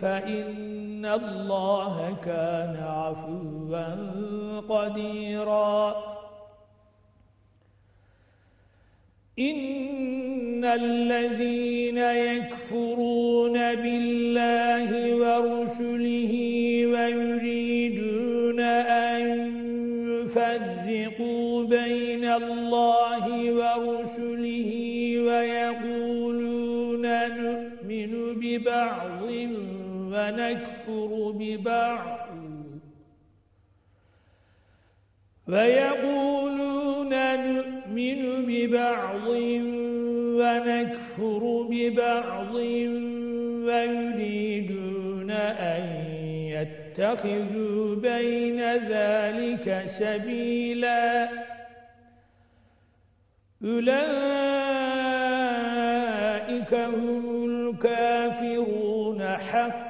فإن الله كان عفوا قديرا. إن الذين يكفرون بالله ورسله ويريدون أن يفرقوا بين الله ورسله ويقولون نؤمن ببعض ونكفر ببعض. ويقولون نؤمن ببعض ونكفر ببعض ويريدون أن يتخذوا بين ذلك سبيلا. أولئك هم الكافرون حقا.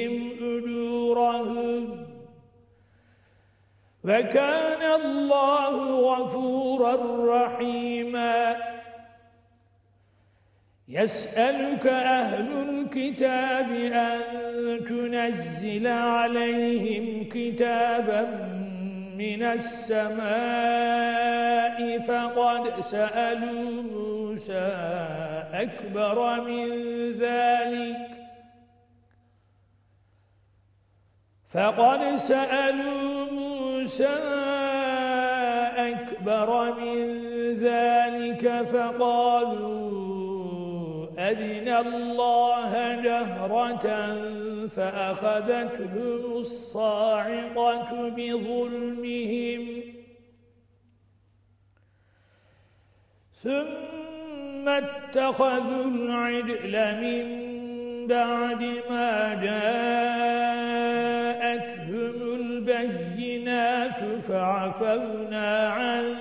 وكان الله غفورا رحيما. يسألك أهل الكتاب أن تنزل عليهم كتابا من السماء. فقد سألوا موسى أكبر من ذلك. فقد سألوا موسى أكبر من ذلك فقالوا أدنا الله جهرة فأخذتهم الصاعقة بظلمهم. ثم اتخذوا العدل من بعد ما جاءتهم البينات فعفونا عن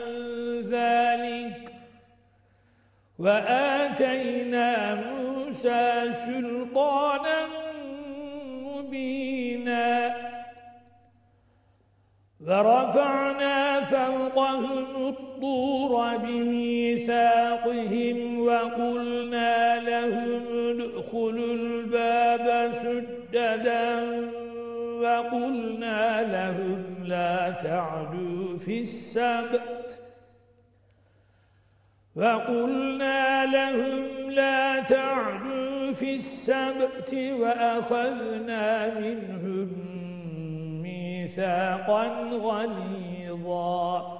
ذلك وآتينا موسى سلطانا مبينا ورفعنا فوقهم الطور بميثاقهم وقلنا لهم ادخلوا الباب سجدا وقلنا لهم لا تعدوا في السبت. وقلنا لهم لا تعدوا في السبت وأخذنا منهم ميثاقا غليظا.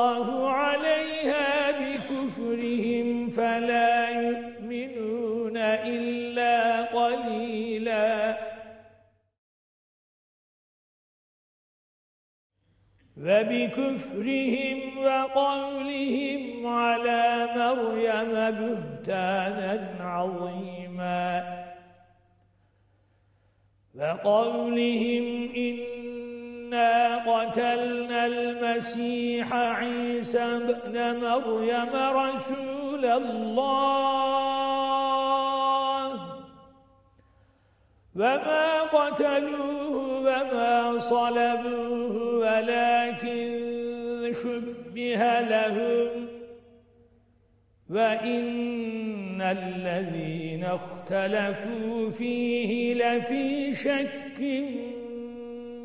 وبكفرهم وقولهم على مريم بهتانا عظيما. وقولهم إنا قتلنا المسيح عيسى بن مريم رسول الله. وما قتلوه وما صلبوه ولكن شبه لهم وإن الذين اختلفوا فيه لفي شك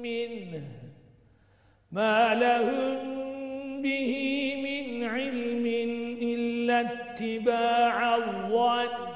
منه ما لهم به من علم إلا اتباع الظن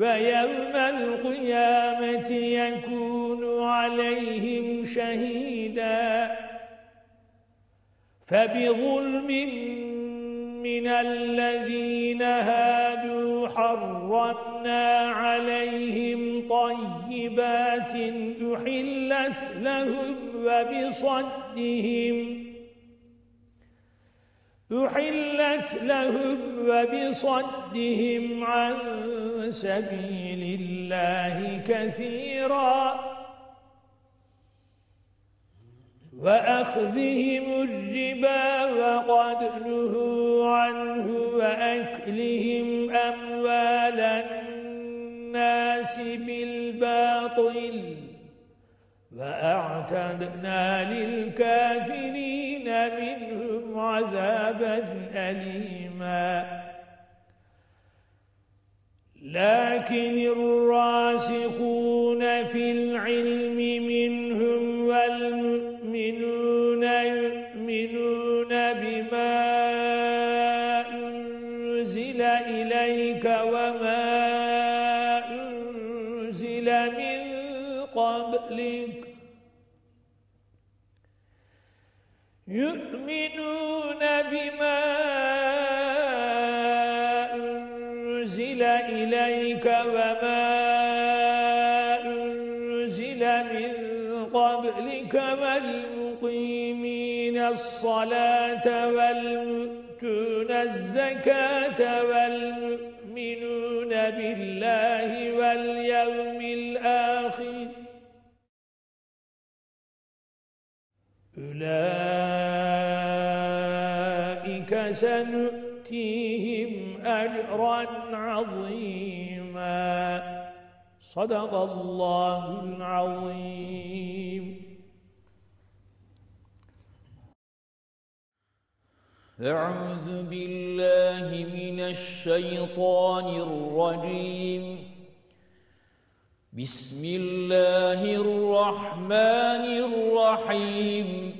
ويوم القيامة يكون عليهم شهيدا. فبظلم من الذين هادوا حرمنا عليهم طيبات أحلت لهم وبصدهم. أحلت لهم وبصدهم عن سبيل الله كثيرا وأخذهم الربا وقد نهوا عنه وأكلهم أموال الناس بالباطل وأعتدنا للكافرين منهم عذابا أليما. لكن الراسخون في العلم منهم والمؤمنون الصلاة والمؤتون الزكاة والمؤمنون بالله واليوم الآخر. أولئك سنؤتيهم أجرا عظيما. صدق الله العظيم. أعوذ بالله من الشيطان الرجيم. بسم الله الرحمن الرحيم.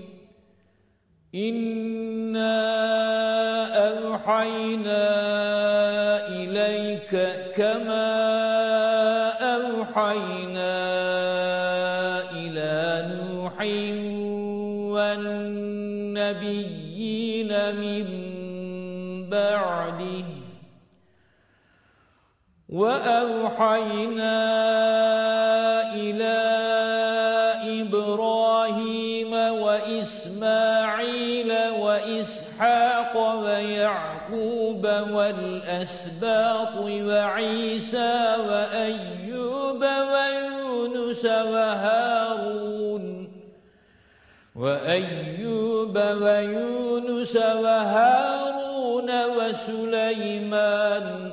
إنا أوحينا إليك كما أوحينا وأوحينا إلى إبراهيم وإسماعيل وإسحاق ويعقوب والأسباط وعيسى وأيوب ويونس وهارون وأيوب ويونس وهارون وسليمان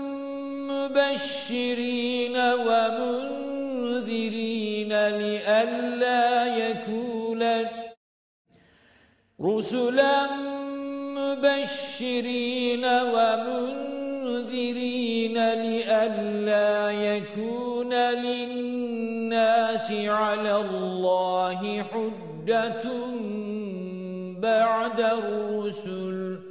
مبشرين ومنذرين لئلا يكون رسلا مبشرين ومنذرين لئلا يكون للناس على الله حجة بعد الرسل.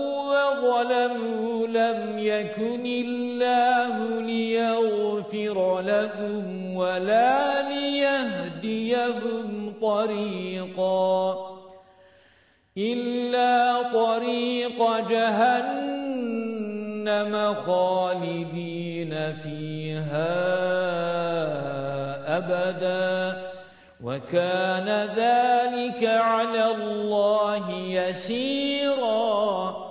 وظلموا لم يكن الله ليغفر لهم ولا ليهديهم طريقا إلا طريق جهنم خالدين فيها أبداً. وَكَانَ ذَلِكَ عَلَى اللَّهِ يَسِيرًا.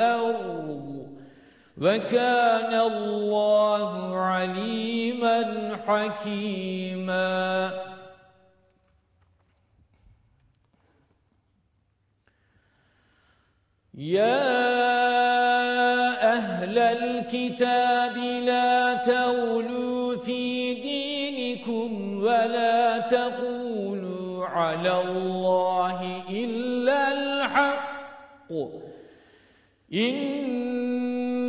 وَكَانَ اللَّهُ عَلِيمًا حَكِيمًا. يَا أَهْلَ الْكِتَابِ لَا تَغْلُوا فِي دِينِكُمْ وَلَا تَقُولُوا عَلَى اللَّهِ إِلَّا الْحَقَّ.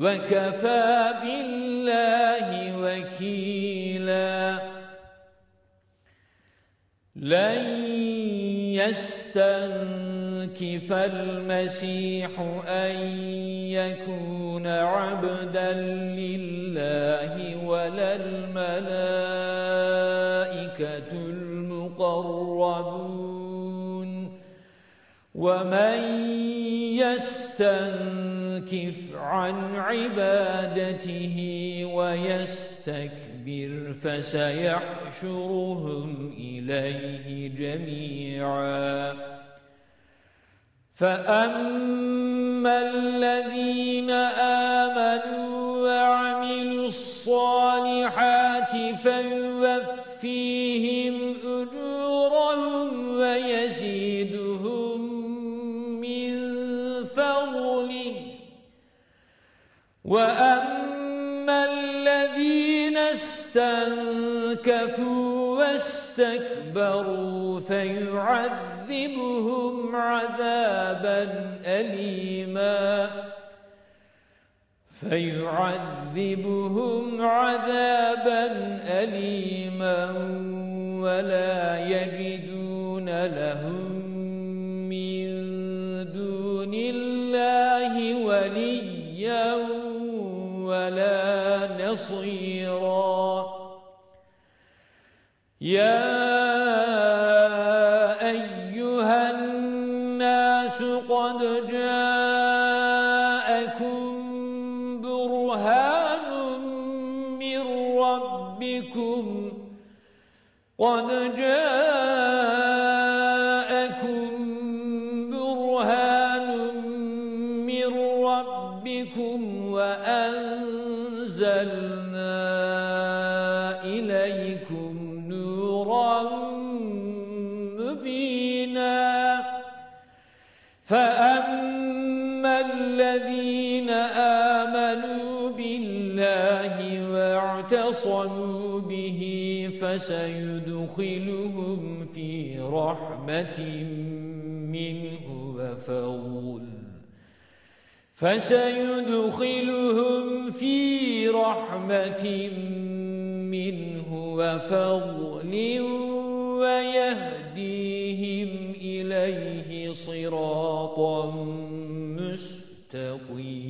وكفى بالله وكيلا. لن يستنكف المسيح أن يكون عبدا لله ولا الملائكة المقربون. ومن يستنكف عن عبادته ويستكبر فسيحشرهم إليه جميعا. فأما الذين آمنوا وأما الذين استنكفوا واستكبروا فيعذبهم عذابا أليما. فيعذبهم عذابا أليما ولا يجدون لهم يا واعتصموا به فسيدخلهم في رحمة منه وفضل فسيدخلهم في رحمة منه وفضل ويهديهم إليه صراطا مستقيما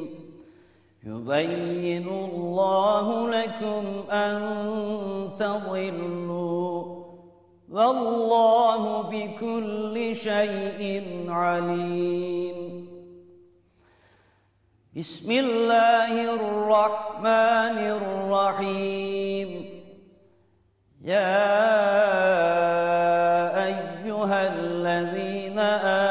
يبين الله لكم أن تضلوا والله بكل شيء عليم. بسم الله الرحمن الرحيم. يا أيها الذين آمنوا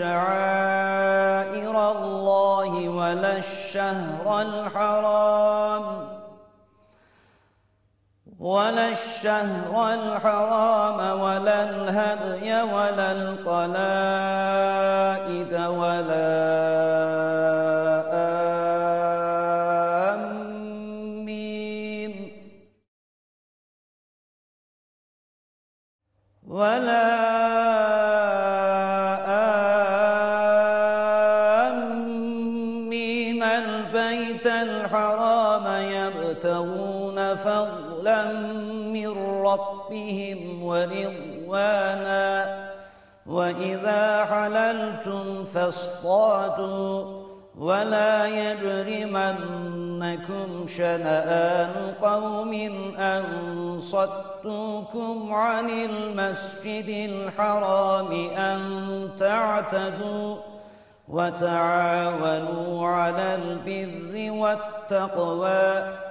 شعائر الله ولا الشهر الحرام. ولا الشهر الحرام ولا الهدي ولا القلائد ولا آمين. ولا ورضوانا وإذا حللتم فاصطادوا ولا يجرمنكم شنآن قوم أن صدوكم عن المسجد الحرام أن تعتدوا وتعاونوا على البر والتقوى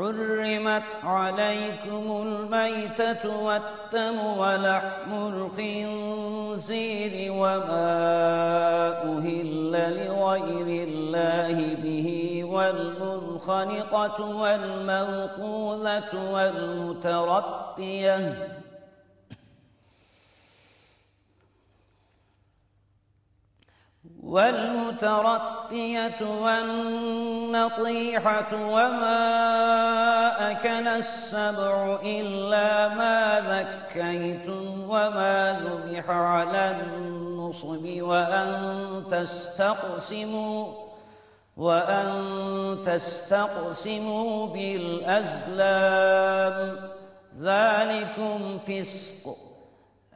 حرمت عليكم الميتة والتم ولحم الخنزير وما أهل لغير الله به والمنخنقة والموقوذة والمترطية والمترطية والنطيحة وما أكل السبع إلا ما ذكيتم وما ذبح على النصب وأن تستقسموا وأن تستقسموا بالأزلام. ذلكم فسق.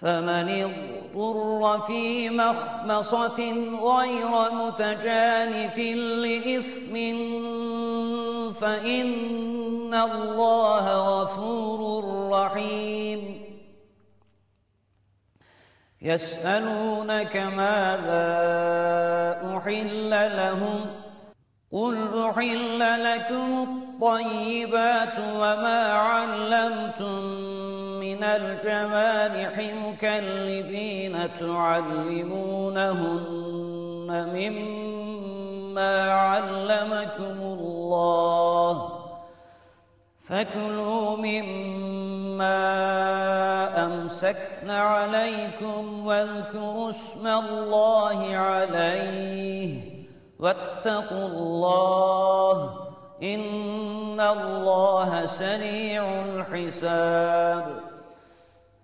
فمن اضطر في مخمصة غير متجانف لإثم فإن الله غفور رحيم. يسألونك ماذا أحل لهم؟ قل أحل لكم الطيبات وما علمتم من الجوارح مكلبين تعلمونهن مما علمكم الله فكلوا مما أمسكن عليكم واذكروا اسم الله عليه واتقوا الله إن الله سريع الحساب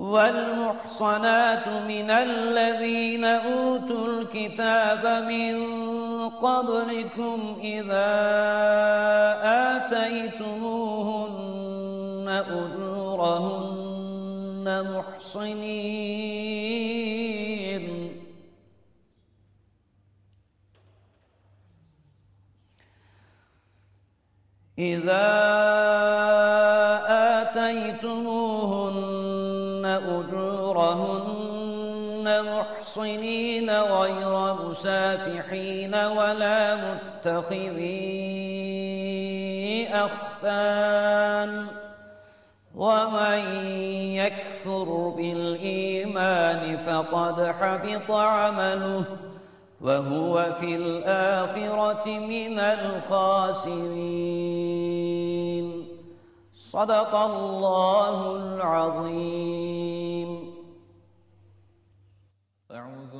والمحصنات من الذين أوتوا الكتاب من قبلكم إذا آتيتموهن أجورهن محصنين. إذا أجورهن محصنين غير مسافحين ولا متخذي أختان ومن يكفر بالإيمان فقد حبط عمله وهو في الآخرة من الخاسرين. صدق الله العظيم أعوذ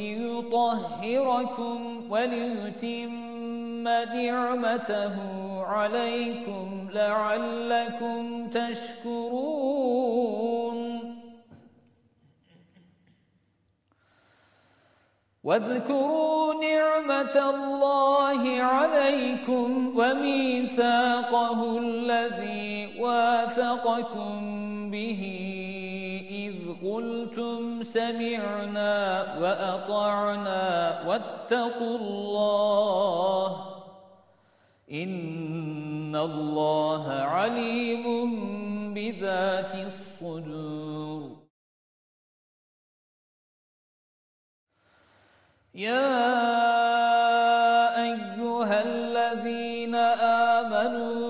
ليطهركم وليتم نعمته عليكم لعلكم تشكرون. واذكروا نعمة الله عليكم وميثاقه الذي واثقكم به. قلتم سمعنا وأطعنا واتقوا الله إن الله عليم بذات الصدور. يا أيها الذين آمنوا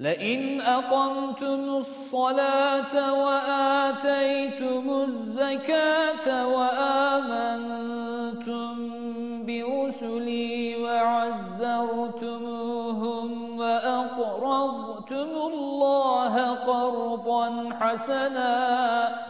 لئن أقمتم الصلاة وآتيتم الزكاة وآمنتم برسلي وعزرتموهم وأقرضتم الله قرضا حسنا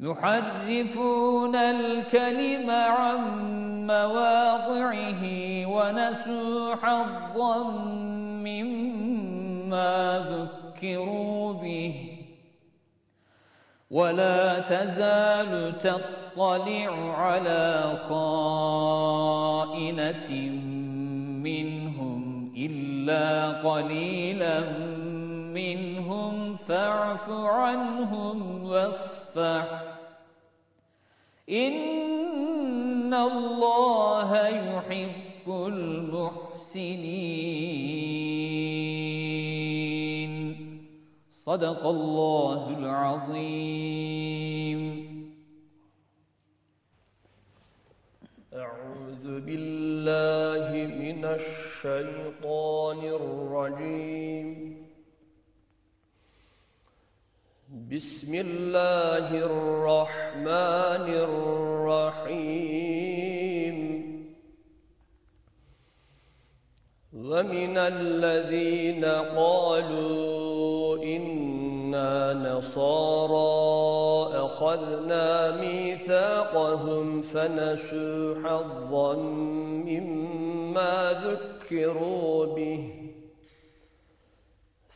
يحرفون الكلم عن مواضعه ونسوا حظا مما ذكروا به. ولا تزال تطلع على خائنة منهم إلا قليلا منهم فاعف عنهم واصفح. إن الله يحب المحسنين. صدق الله العظيم. أعوذ بالله من الشيطان الرجيم. بسم الله الرحمن الرحيم. ومن الذين قالوا إنا نصارى أخذنا ميثاقهم فنسوا حظا مما ذكروا به.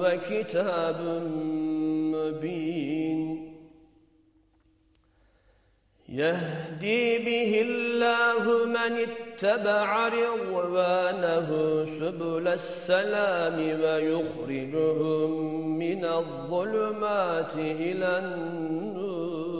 وكتاب مبين يهدي به الله من اتبع رضوانه سبل السلام ويخرجهم من الظلمات إلى النور.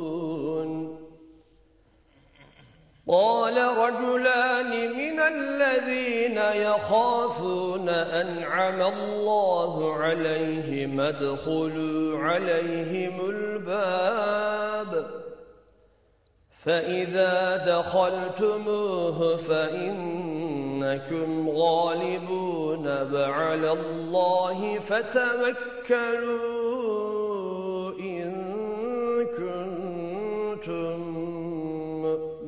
قال رجلان من الذين يخافون أنعم الله عليهم ادخلوا عليهم الباب فإذا دخلتموه فإنكم غالبون وعلى الله فتوكلوا إن كنتم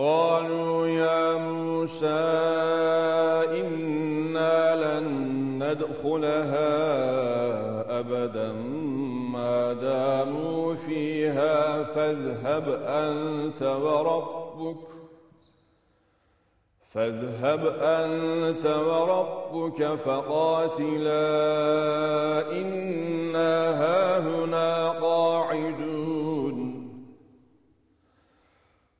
قالوا يا موسى إنا لن ندخلها أبدا. ما داموا فيها فاذهب أنت وربك فاذهب أنت وربك فقاتلا. إنا هاهنا قاعدون.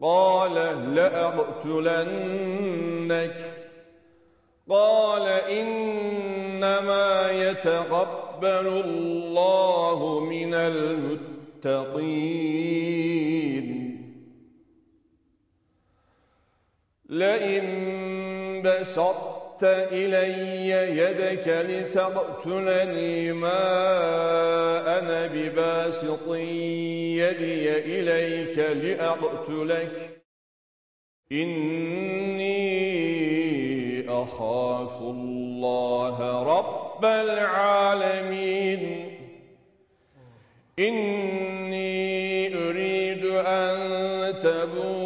قال لأقتلنك. قال إن إنما يتقبل الله من المتقين. لئن بسطت إلي يدك لتقتلني ما أنا بباسط يدي إليك لأقتلك. إني أخاف الله رب العالمين. إني أريد أن تبوء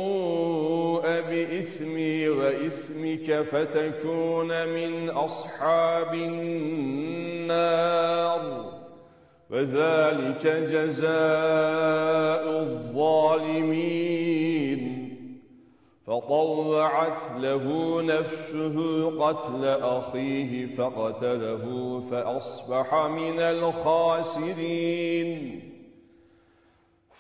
وإثمك فتكون من أصحاب النار. وذلك جزاء الظالمين. فطوعت له نفسه قتل أخيه فقتله فأصبح من الخاسرين.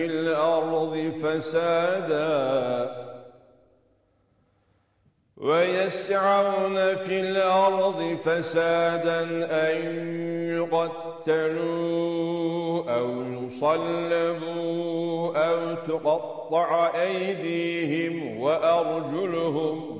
في الأرض فساداً ويسعون في الأرض فسادا أن يقتلوا أو يصلبوا أو تقطع أيديهم وأرجلهم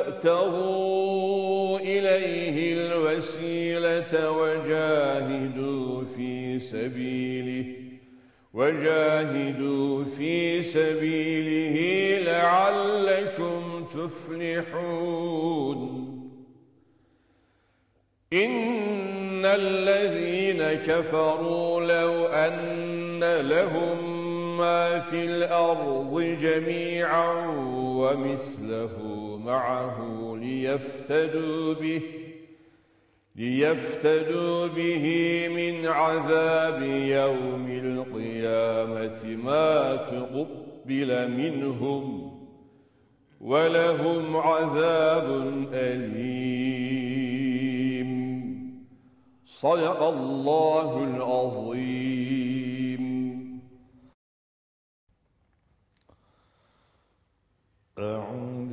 وابتغوا إليه الوسيلة وجاهدوا في سبيله وجاهدوا في سبيله لعلكم تفلحون. إن الذين كفروا لو أن لهم ما في الأرض جميعا ومثله معه ليفتدوا به ليفتدوا به من عذاب يوم القيامة. ما تقبل منهم ولهم عذاب أليم. صدق الله العظيم أعوذ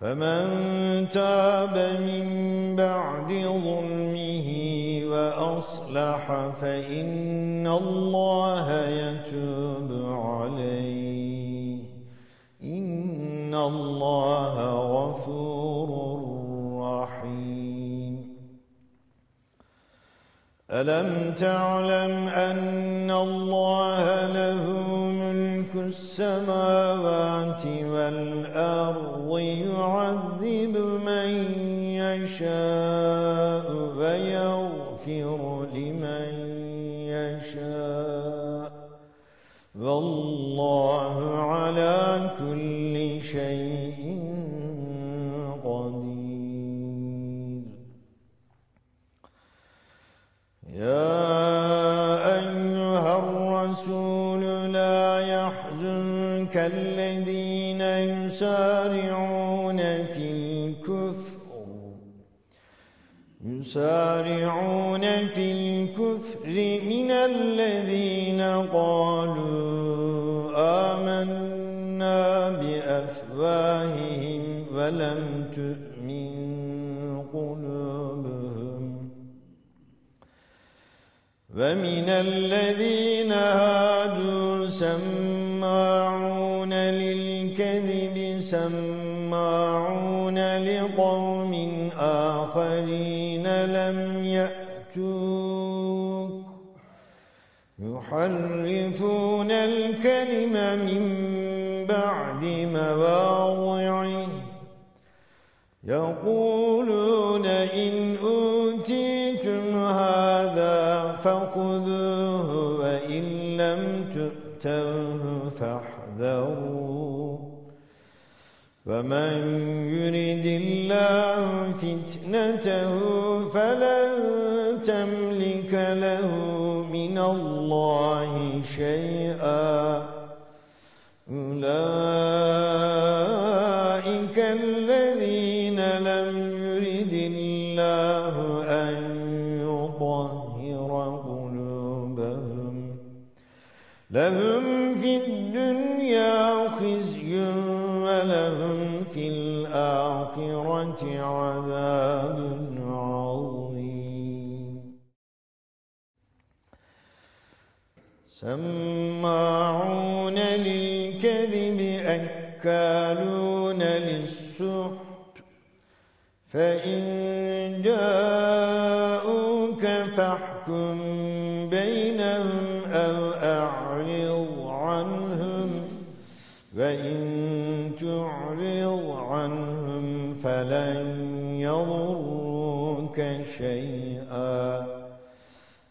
فمن تاب من بعد ظلمه وأصلح فإن الله يتوب عليه. إن الله غفور رحيم. ألم تعلم أن الله له ملك السماوات والأرض؟ يعذب من يشاء. ومن الذين هادوا سماعون للكذب سماعون لقوم آخرين لم يأتوك. يحرفون ومن يرد الله فتنته فلن تملك له من الله شيئا عذاب عظيم. سماعون للكذب أكالون للسحت. فإن جاءوك فاحكم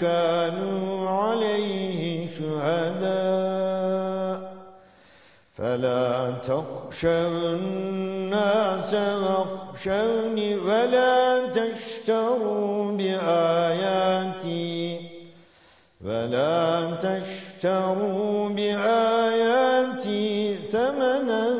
وكانوا عليه شهداء. فلا تخشوا الناس واخشوني ولا تشتروا بآياتي. ولا تشتروا بآياتي ثمنا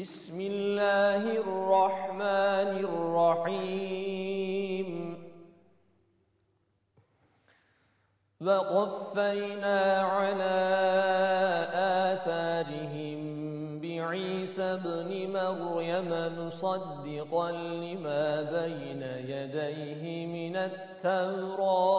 بسم الله الرحمن الرحيم. وقفينا على آثارهم بعيسى ابن مريم مصدقا لما بين يديه من التوراة.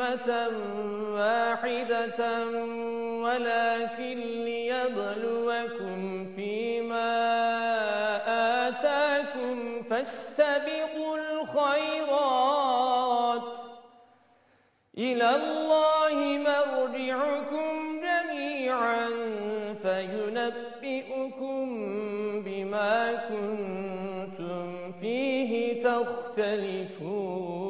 أمة واحدة ولكن ليبلوكم فيما آتاكم فاستبقوا الخيرات. إلى الله مرجعكم جميعا فينبئكم بما كنتم فيه تختلفون.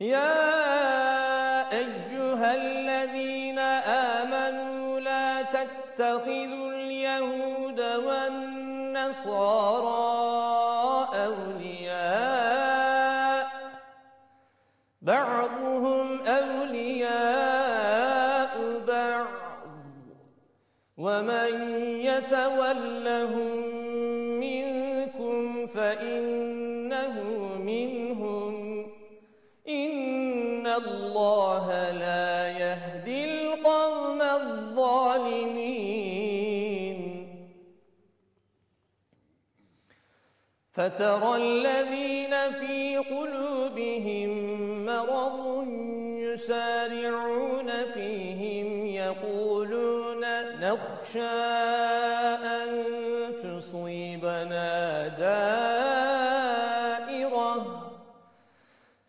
يا أيها الذين آمنوا لا تتخذوا اليهود والنصارى أولياء. بعضهم أولياء بعض. ومن يتولهم منكم فإنه الله لا يهدي القوم الظالمين. فترى الذين في قلوبهم مرض يسارعون فيهم يقولون نخشى أن تصيبنا دائرة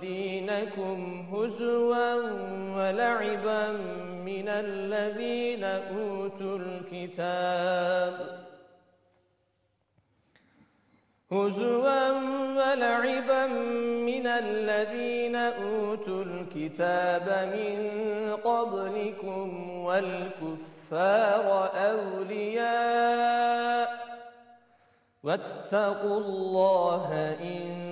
دينكم هزوا ولعبا من الذين أوتوا الكتاب. هزوا ولعبا من الذين أوتوا الكتاب من قبلكم والكفار أولياء. واتقوا الله إن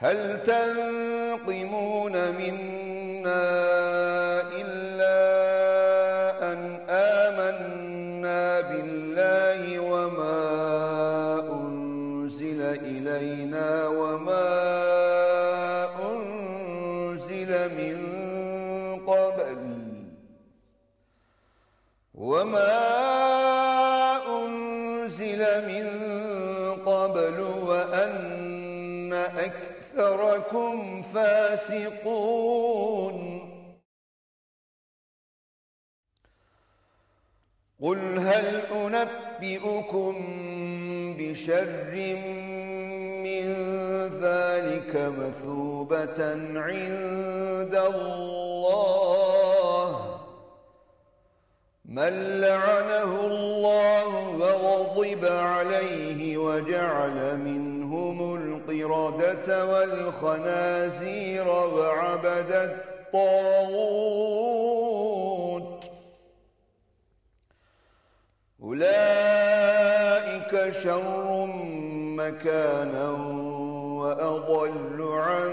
هل تنقمون منا أكثركم فاسقون. قل هل أنبئكم بشر من ذلك مثوبة عند الله؟ من لعنه الله وغضب عليه وجعل منهم القردة والخنازير وعبد الطاغوت. أولئك شر مكانا وأضل عن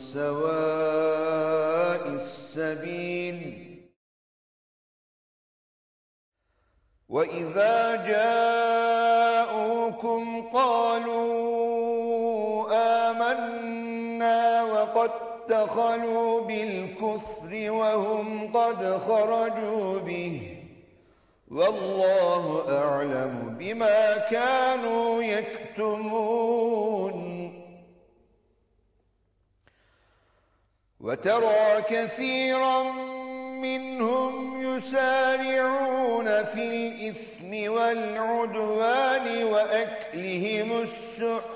سواء السبيل. وإذا جاءوكم قالوا دخلوا بالكفر وهم قد خرجوا به والله أعلم بما كانوا يكتمون. وترى كثيرا منهم يسارعون في الإثم والعدوان وأكلهم السحت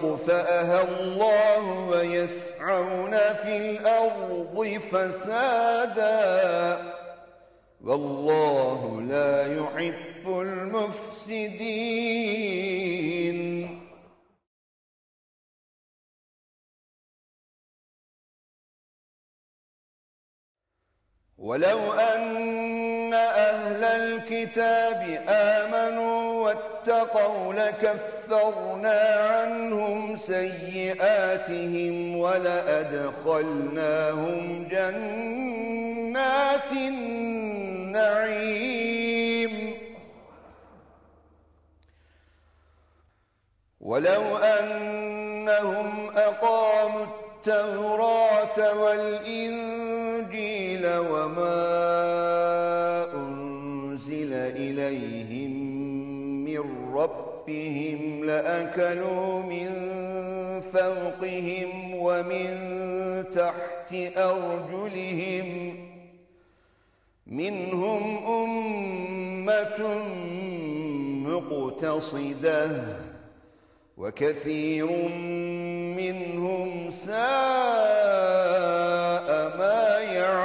للحرب أطفأها الله ويسعون في الأرض فسادا. والله لا يحب المفسدين. ولو أن أهل الكتاب آمنوا واتقوا لكفرنا عنهم سيئاتهم ولأدخلناهم جنات النعيم. ولو أنهم أقاموا التوراة والإنجيل وما أنزل إليهم من ربهم لأكلوا من فوقهم ومن تحت أرجلهم منهم أمة مقتصدة وكثير منهم ما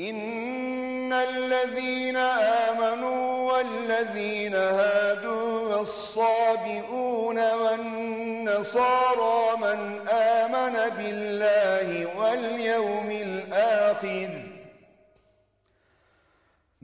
إن الذين آمنوا والذين هادوا والصابئون والنصارى من آمن بالله واليوم الآخر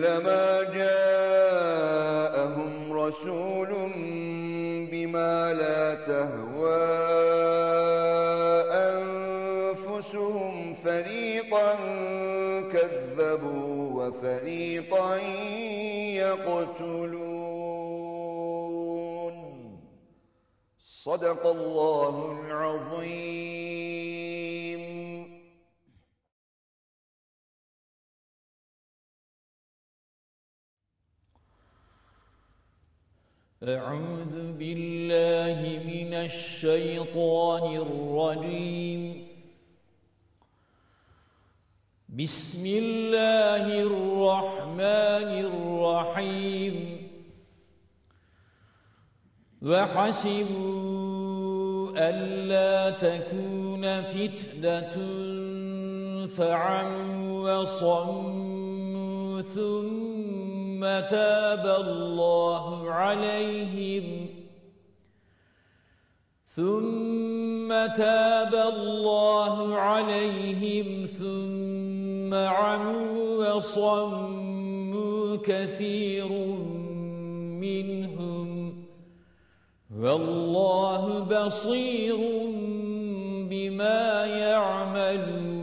كلما جاءهم رسول بما لا تهوى أنفسهم فريقا كذبوا وفريقا يقتلون. صدق الله العظيم. أعوذ بالله من الشيطان الرجيم. بسم الله الرحمن الرحيم. وحسبوا ألا تكون فتنة فعموا وصموا ثم تاب الله عليهم. ثم تاب الله عليهم ثم عموا وصموا كثير منهم. والله بصير بما يعملون.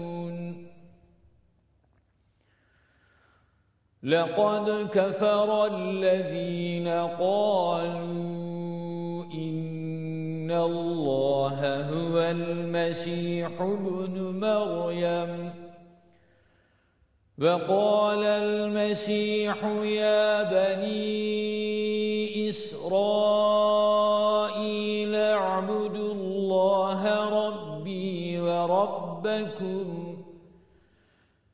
لقد كفر الذين قالوا إن الله هو المسيح ابن مريم. وقال المسيح يا بني إسرائيل اعبدوا الله ربي وربكم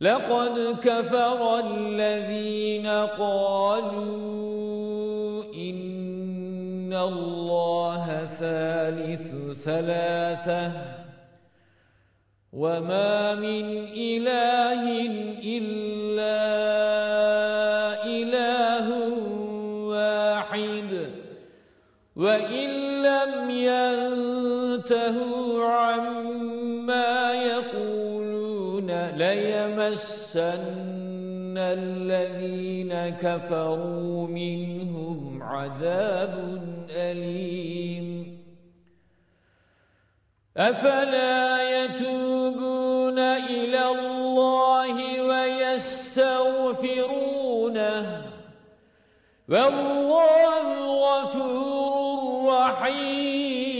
لقد كفر الذين قالوا إن الله ثالث ثلاثة وما من إله إلا إله واحد وإن لم ينتهوا يقولون ليمسن الذين كفروا منهم عذاب أليم. أفلا يتوبون إلى الله ويستغفرونه؟ والله غفور رحيم.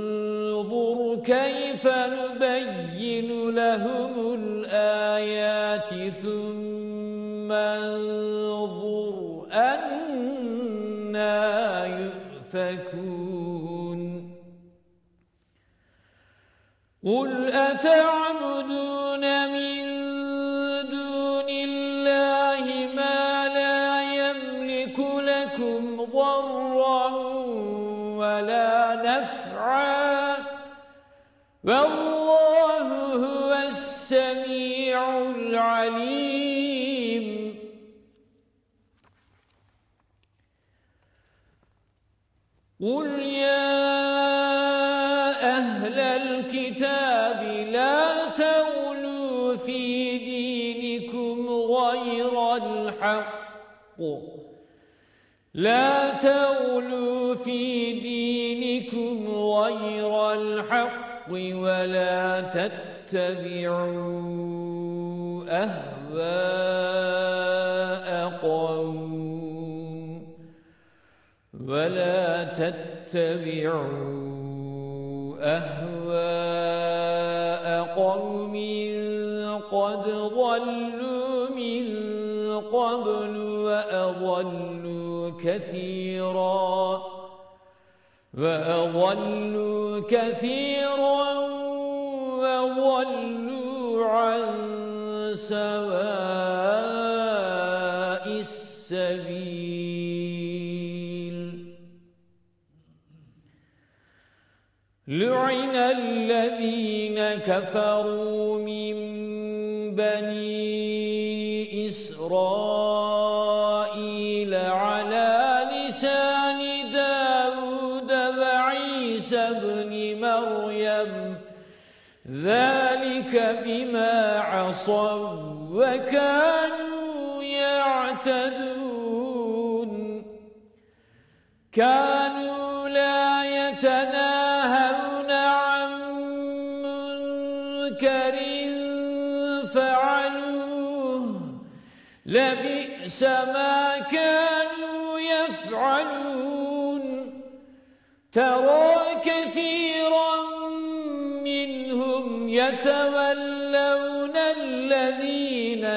كيف نبين لهم الآيات ثم انظر أنا يؤفكون قل أتعبدون من والله هو السميع العليم. قل يا أهل الكتاب لا تغلوا في دينكم غير الحق. لا تغلوا في دينكم غير الحق. ولا تتبعوا أهواء قوم ولا تتبعوا أهواء قوم قد ضلوا من قبل وأضلوا كثيرا وأضلوا كثيرا وضلوا عن سواء السبيل. لعن الذين كفروا من بني عصوا وكانوا يعتدون. كانوا لا يتناهون عن منكر فعلوه. لبئس ما كانوا يفعلون. ترى كثيرا منهم يتولون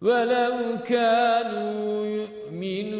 ولو كانوا يؤمنون.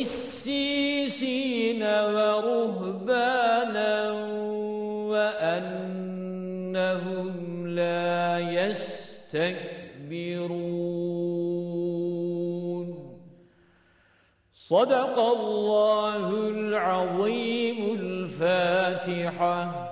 قسيسين ورهبانا وأنهم لا يستكبرون. صدق الله العظيم الفاتحة.